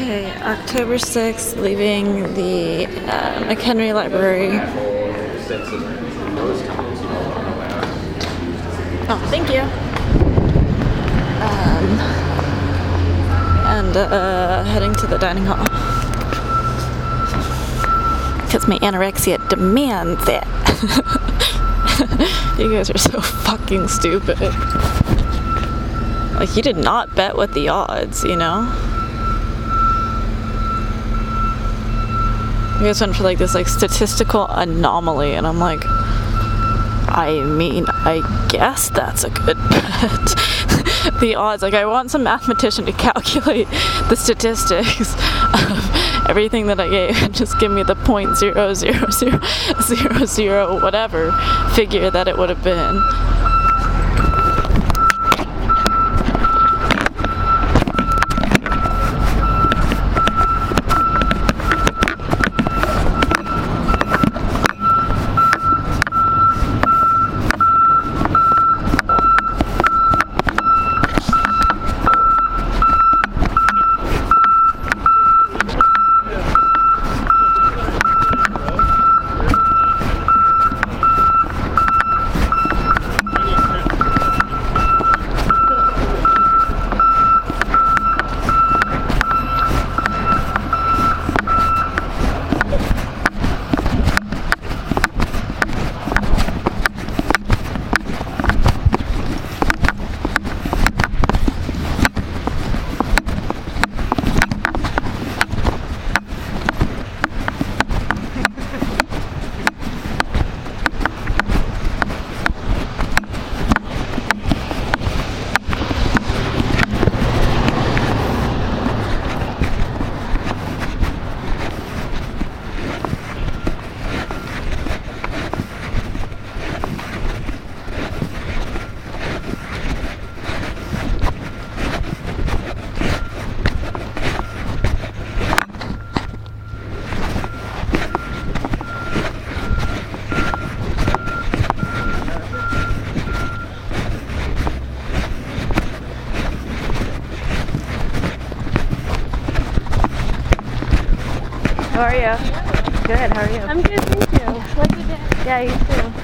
Okay, October 6th, leaving the uh, McHenry Library. Oh, thank you. Um, and uh, heading to the dining hall. Because my anorexia demands it. you guys are so fucking stupid. Like, you did not bet with the odds, you know? You guys went for like this like statistical anomaly, and I'm like, I mean, I guess that's a good bet. the odds, like, I want some mathematician to calculate the statistics of everything that I gave and just give me the point zero zero zero zero zero whatever figure that it would have been. Are you? Good. How are you? I'm good, thank you. Day? Yeah, you too.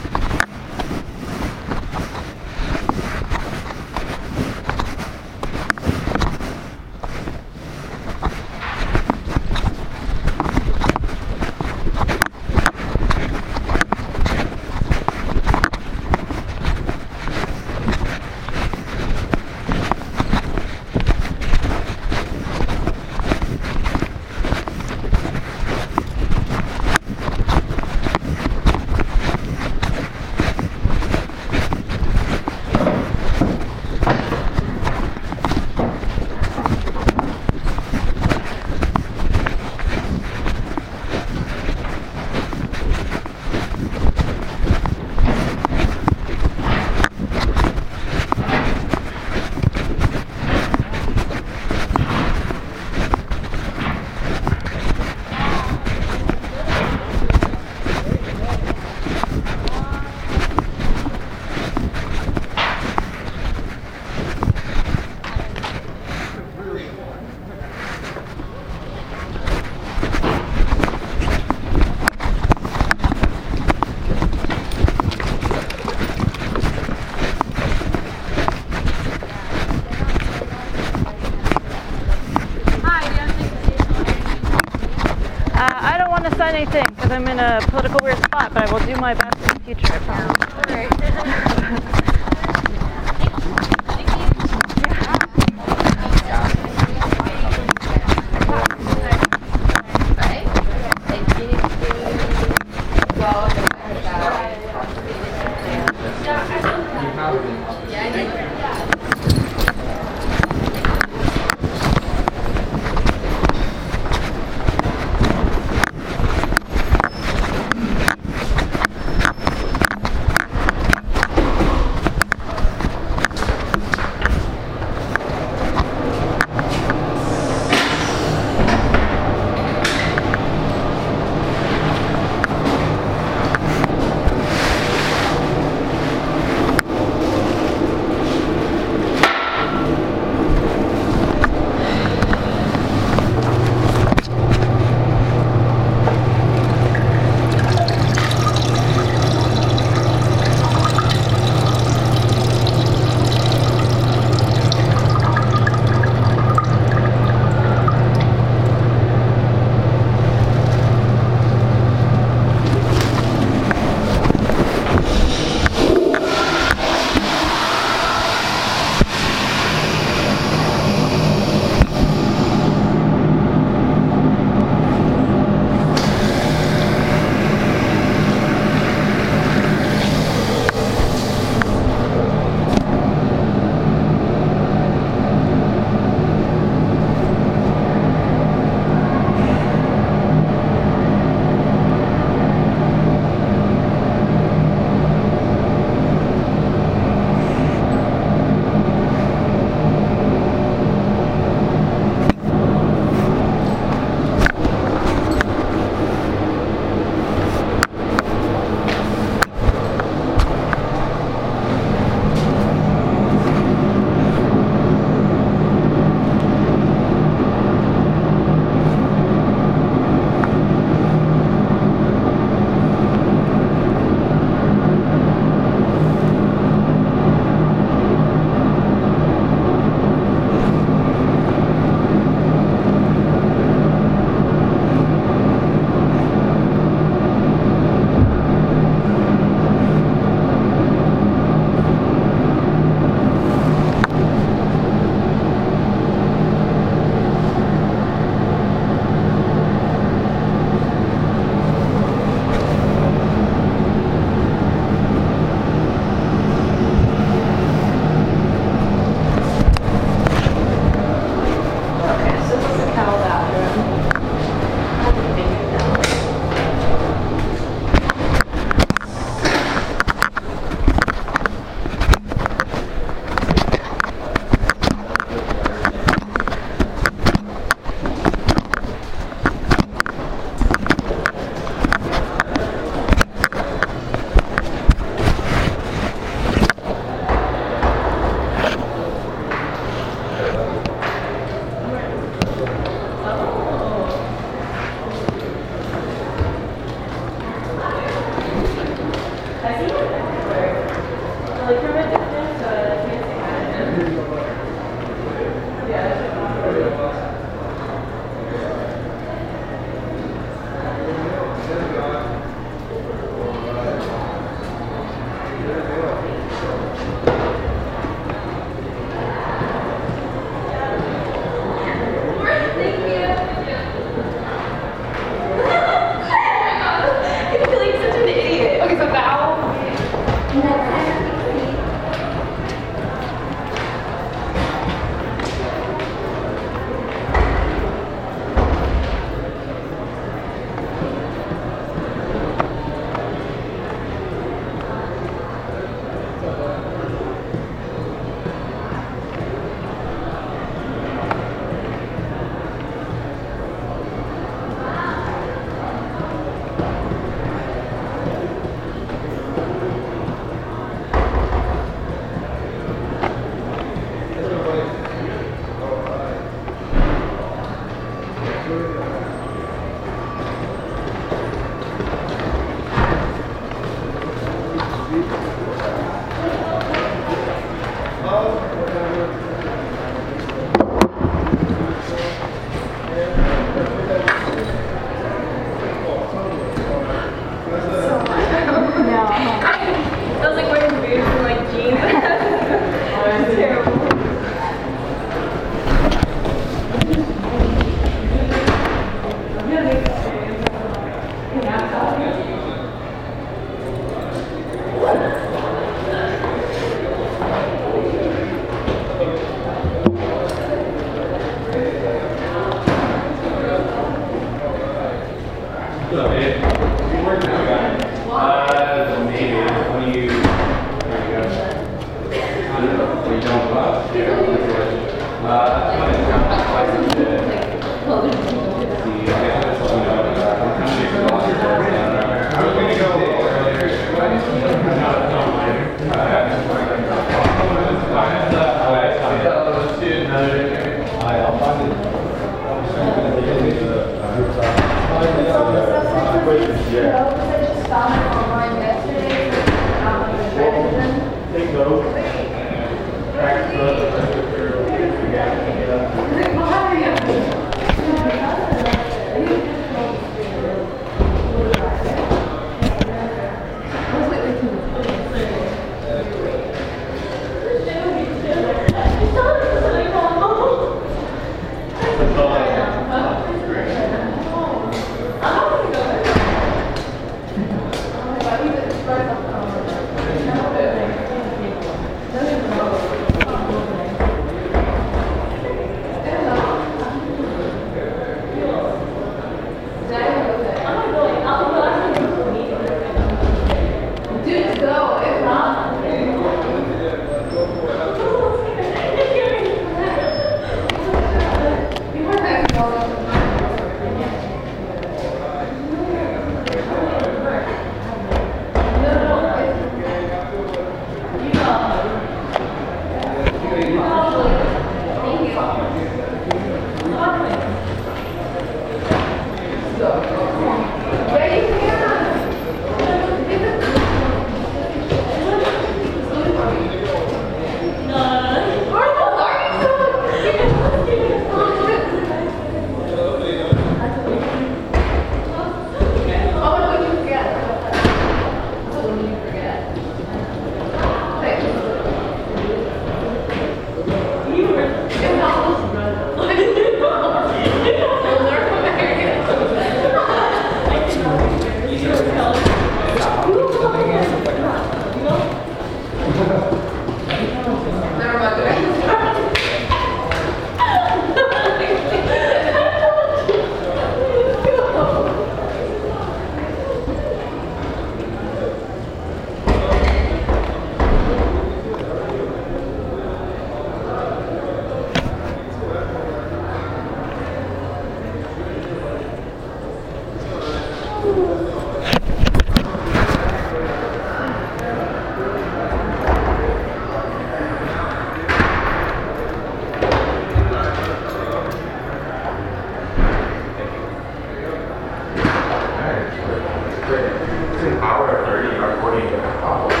30 or 40. Oh. My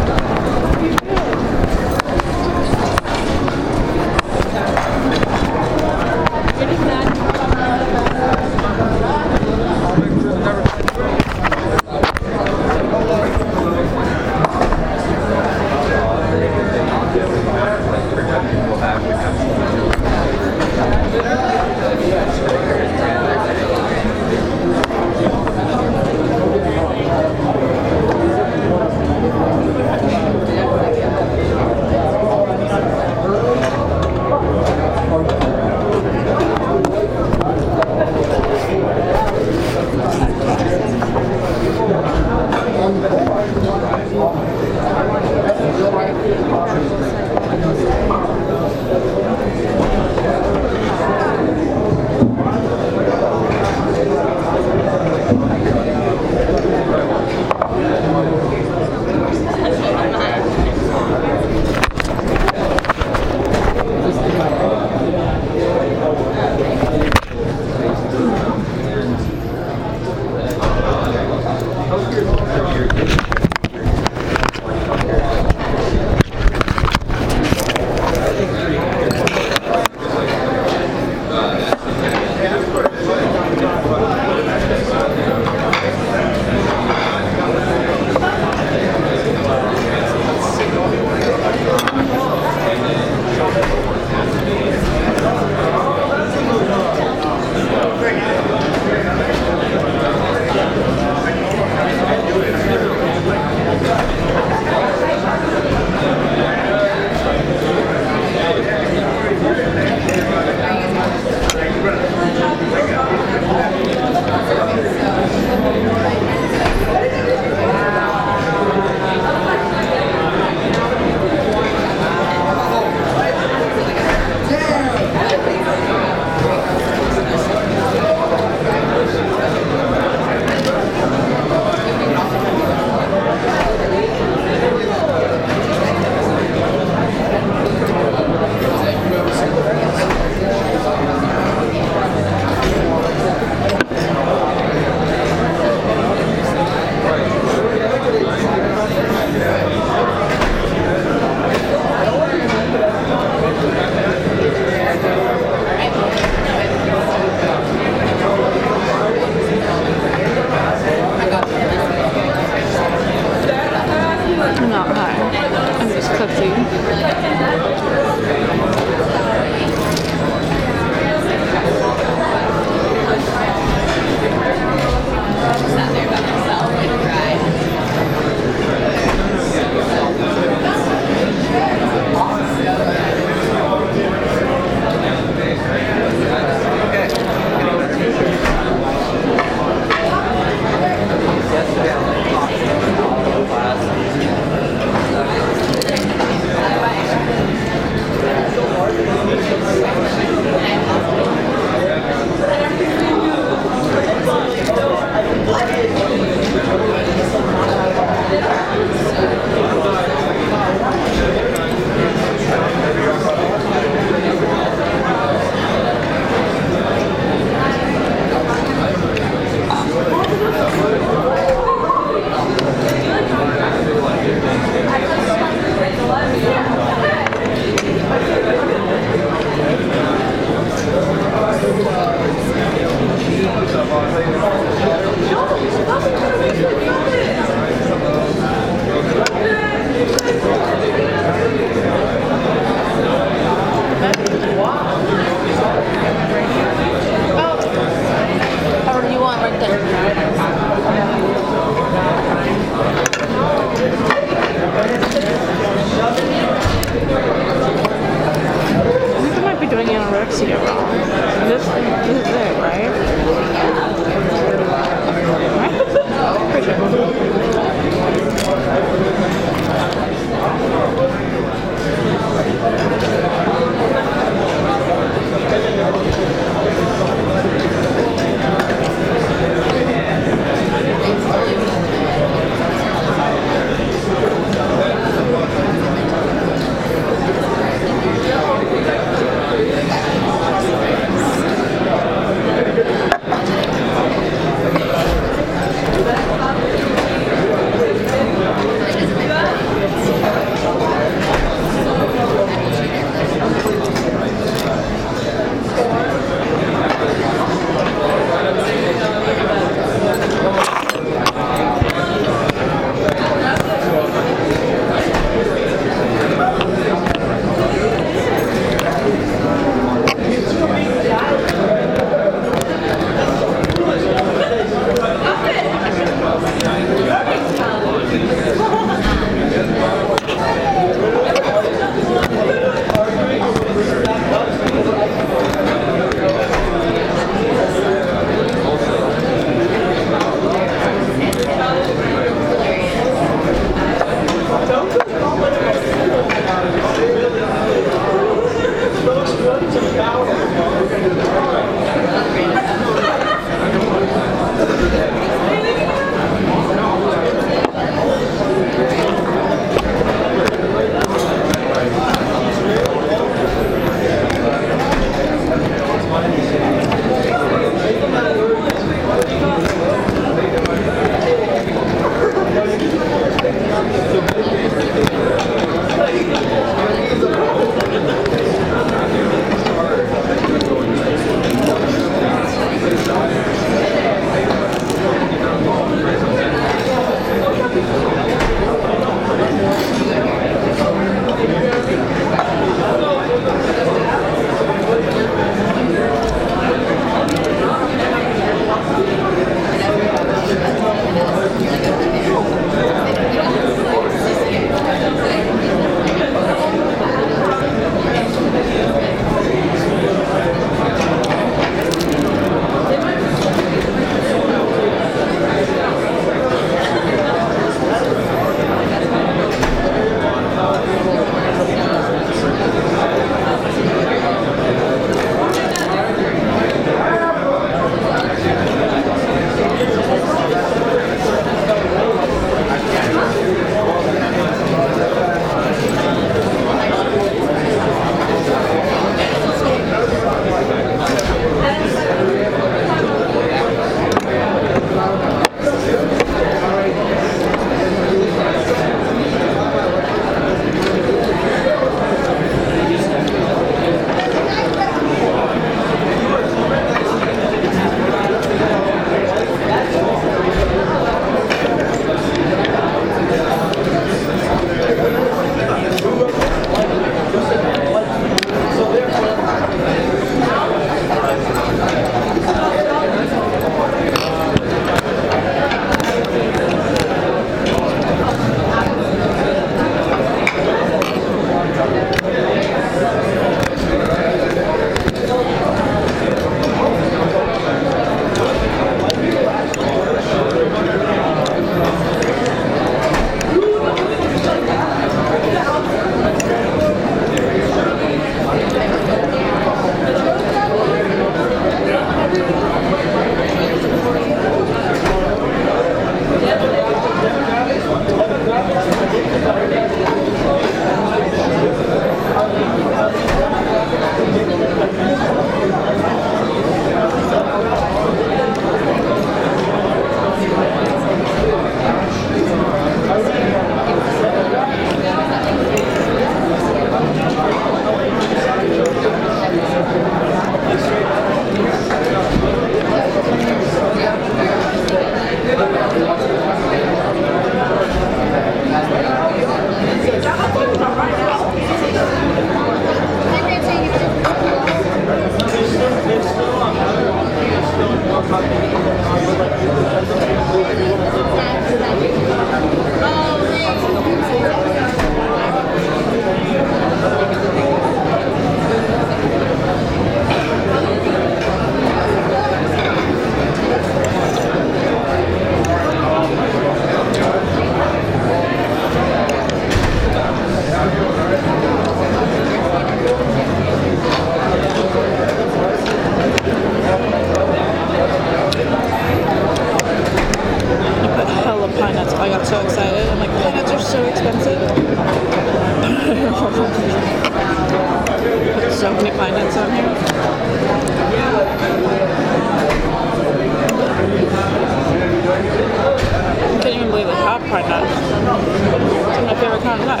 It's my favorite kind of nut.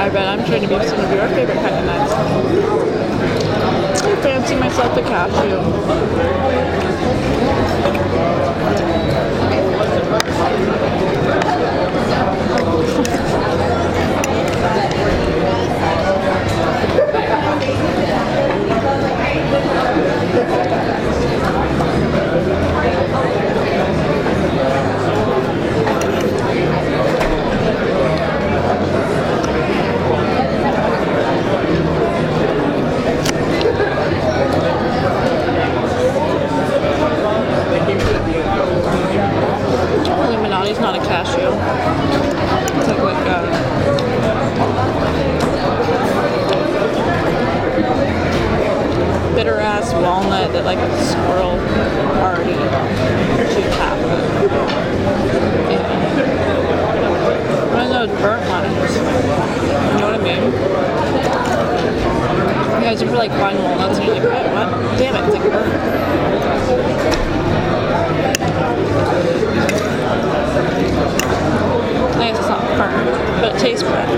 I bet I'm trying to be some of your favorite kind of nuts. I fancy myself a cashew. Illuminati's not a cashew. It's like like a uh, bitter ass walnut that like a squirrel already chewed half of. Yeah. One of those burnt ones. You know what I mean? You guys ever like find walnuts and you're like, what? what? Damn it, it's like burnt. I guess it's not burnt, but it tastes burnt.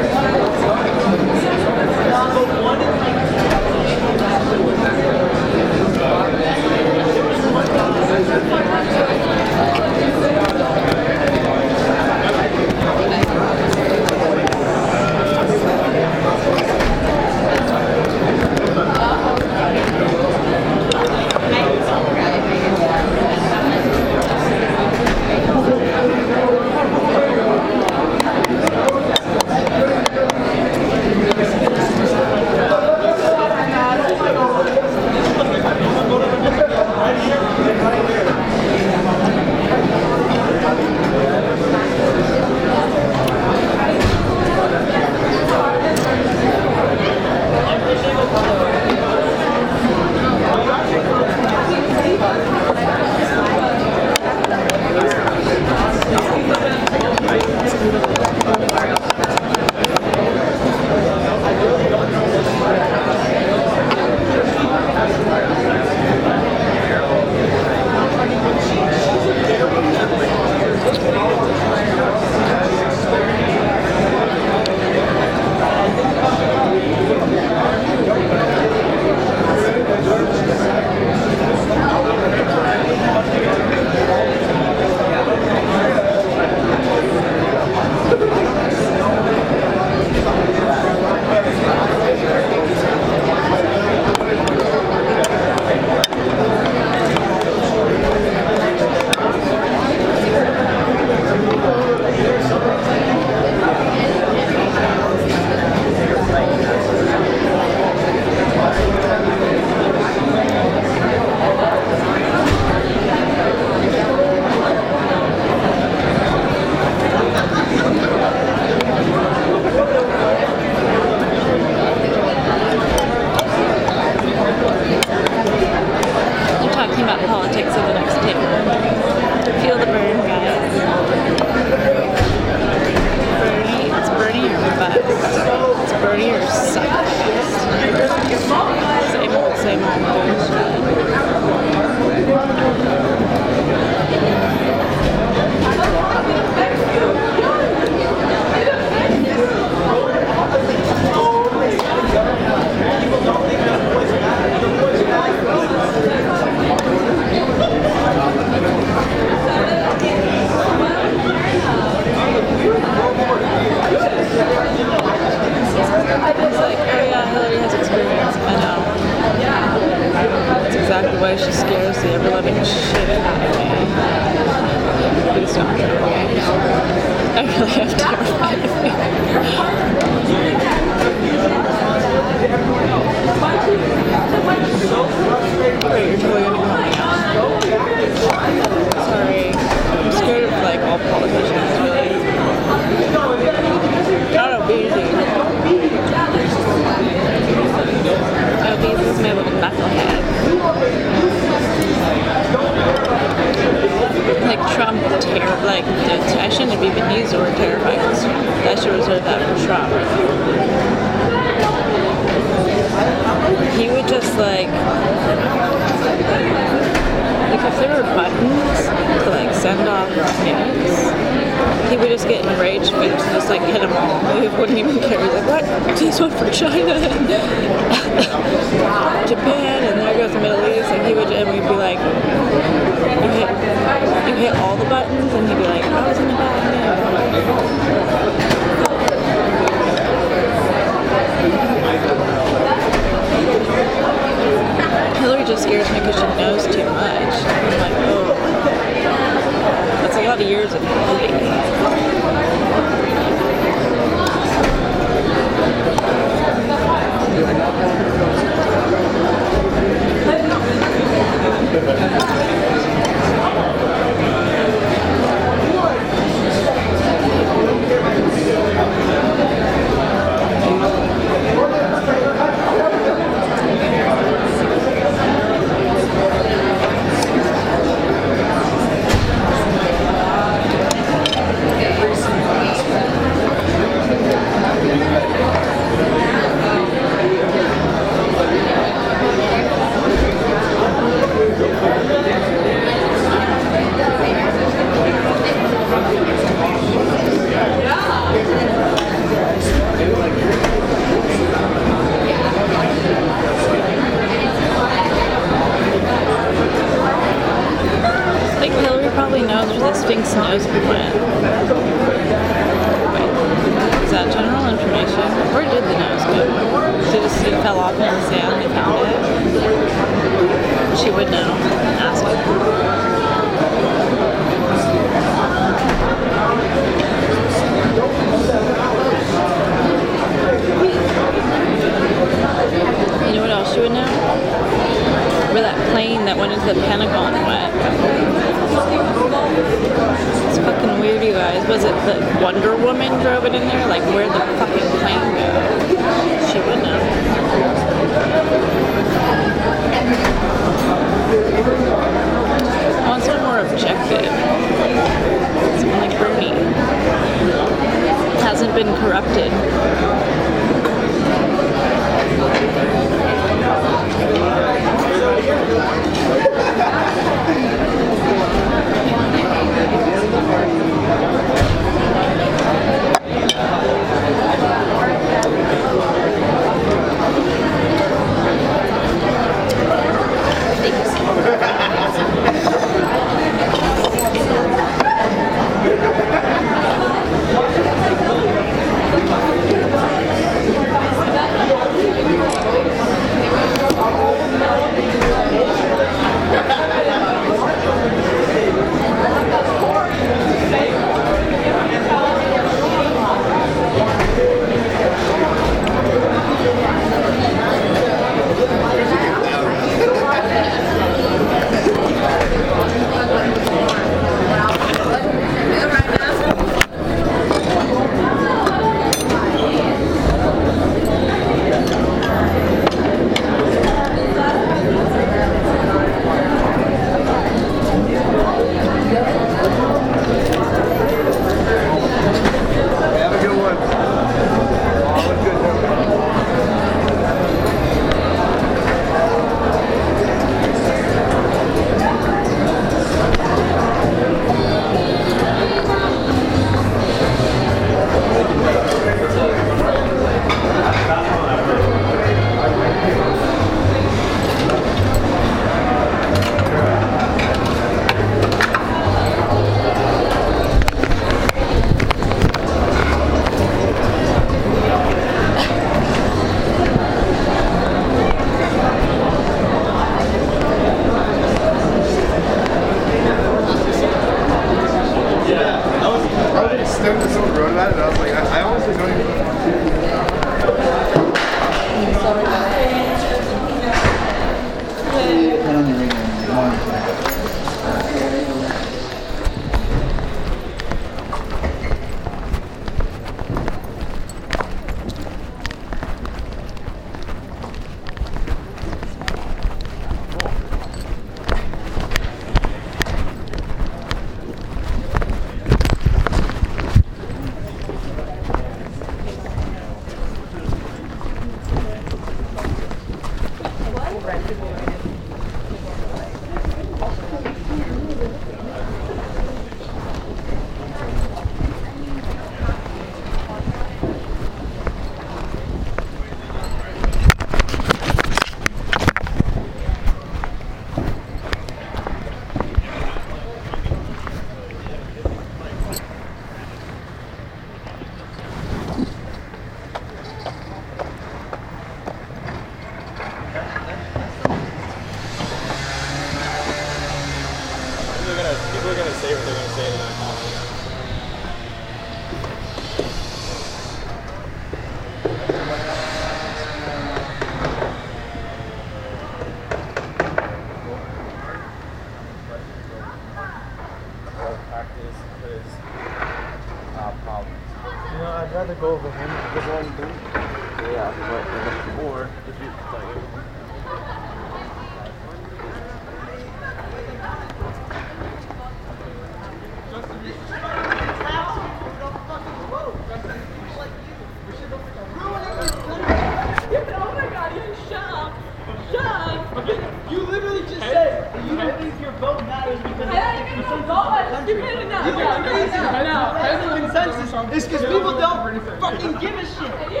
is because people don't fucking give a shit. You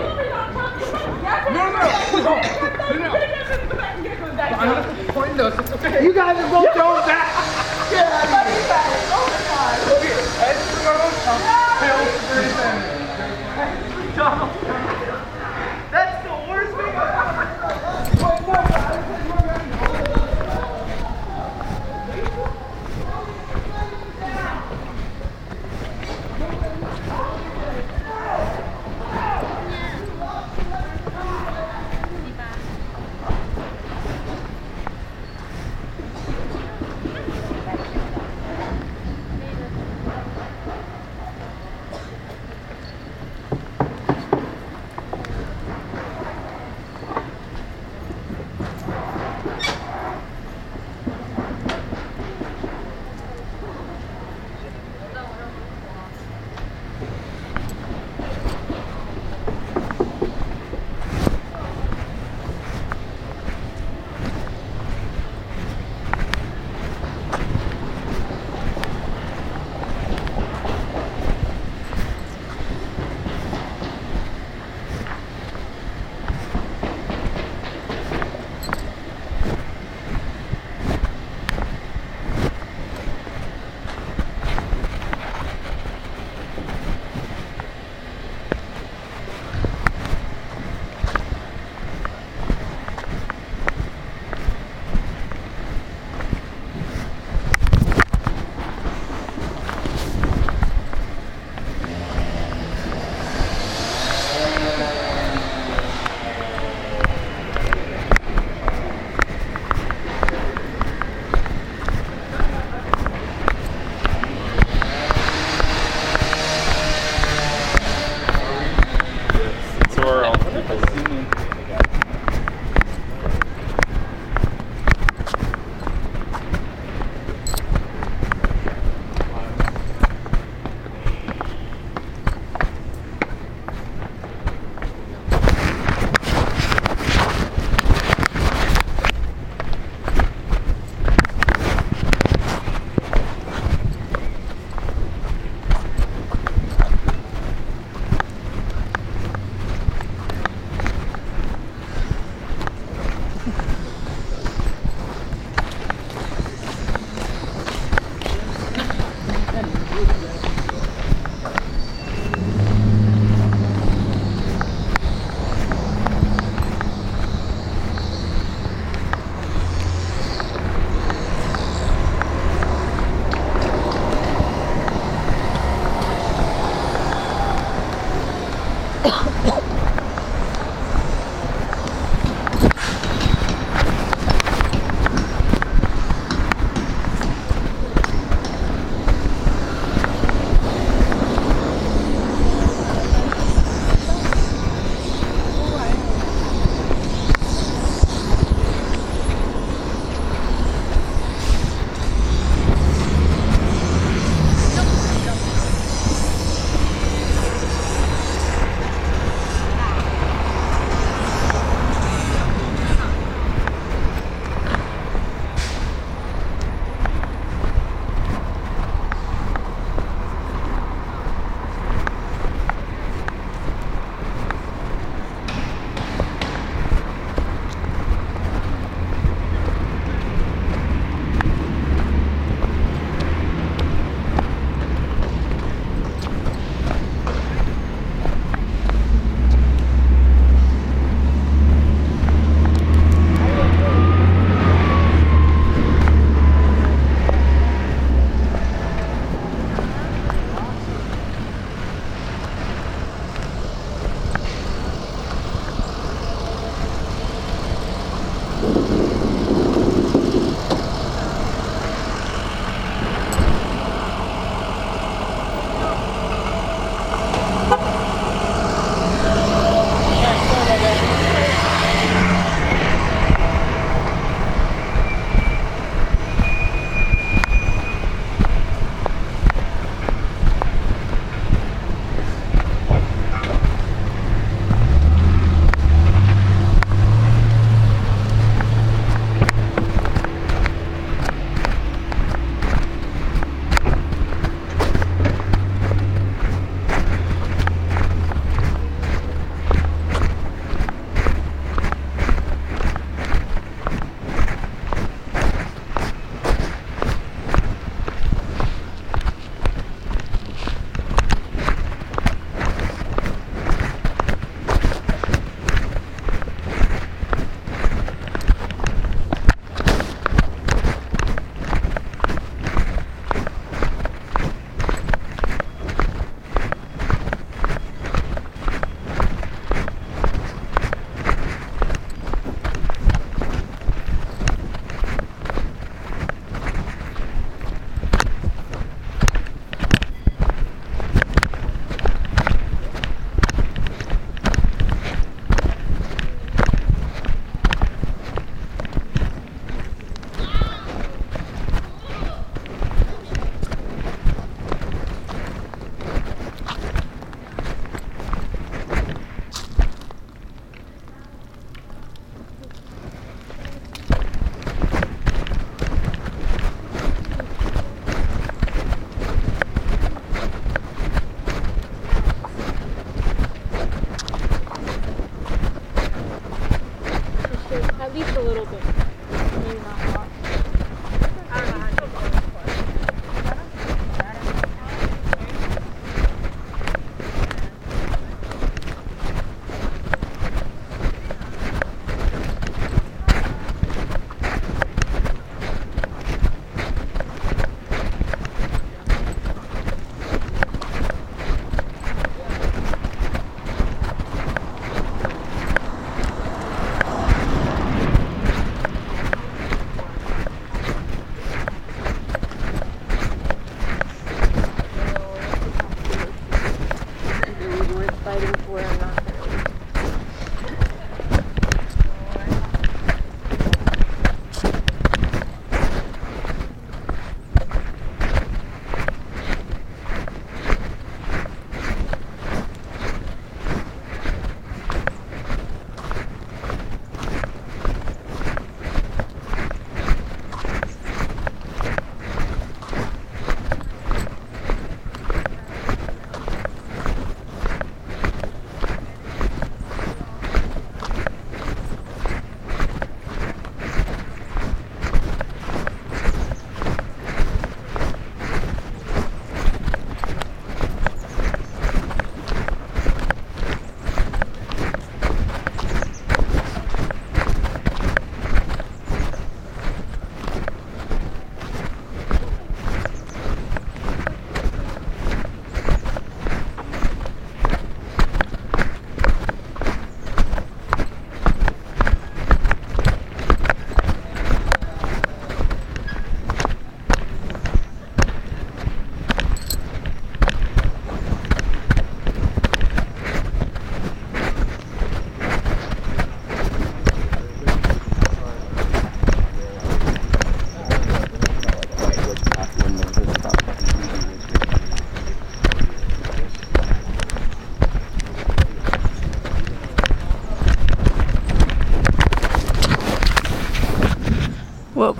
no, no, You guys are both going back. Yeah.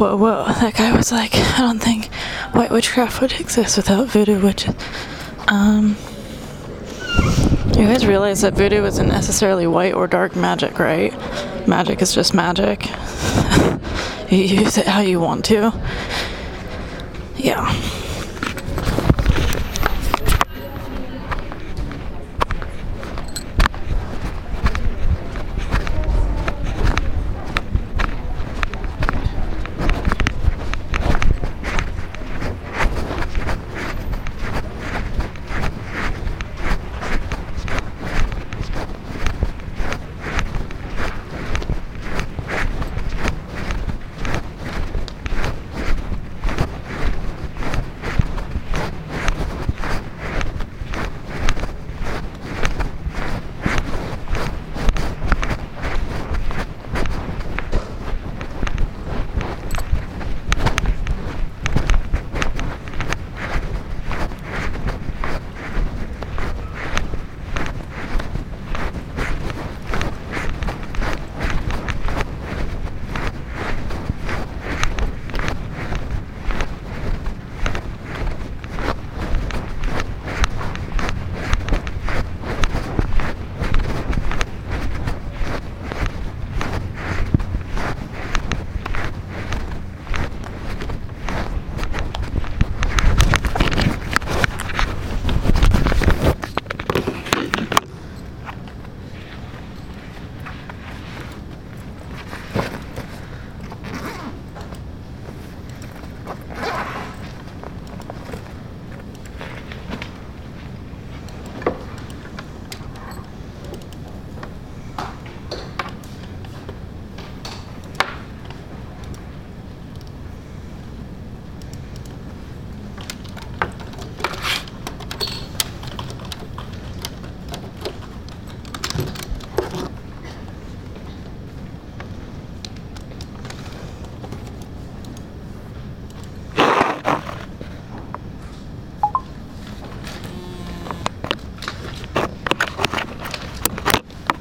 Whoa, whoa. That guy was like, I don't think white witchcraft would exist without voodoo witches. Um, you guys realize that voodoo isn't necessarily white or dark magic, right? Magic is just magic. you use it how you want to. Yeah.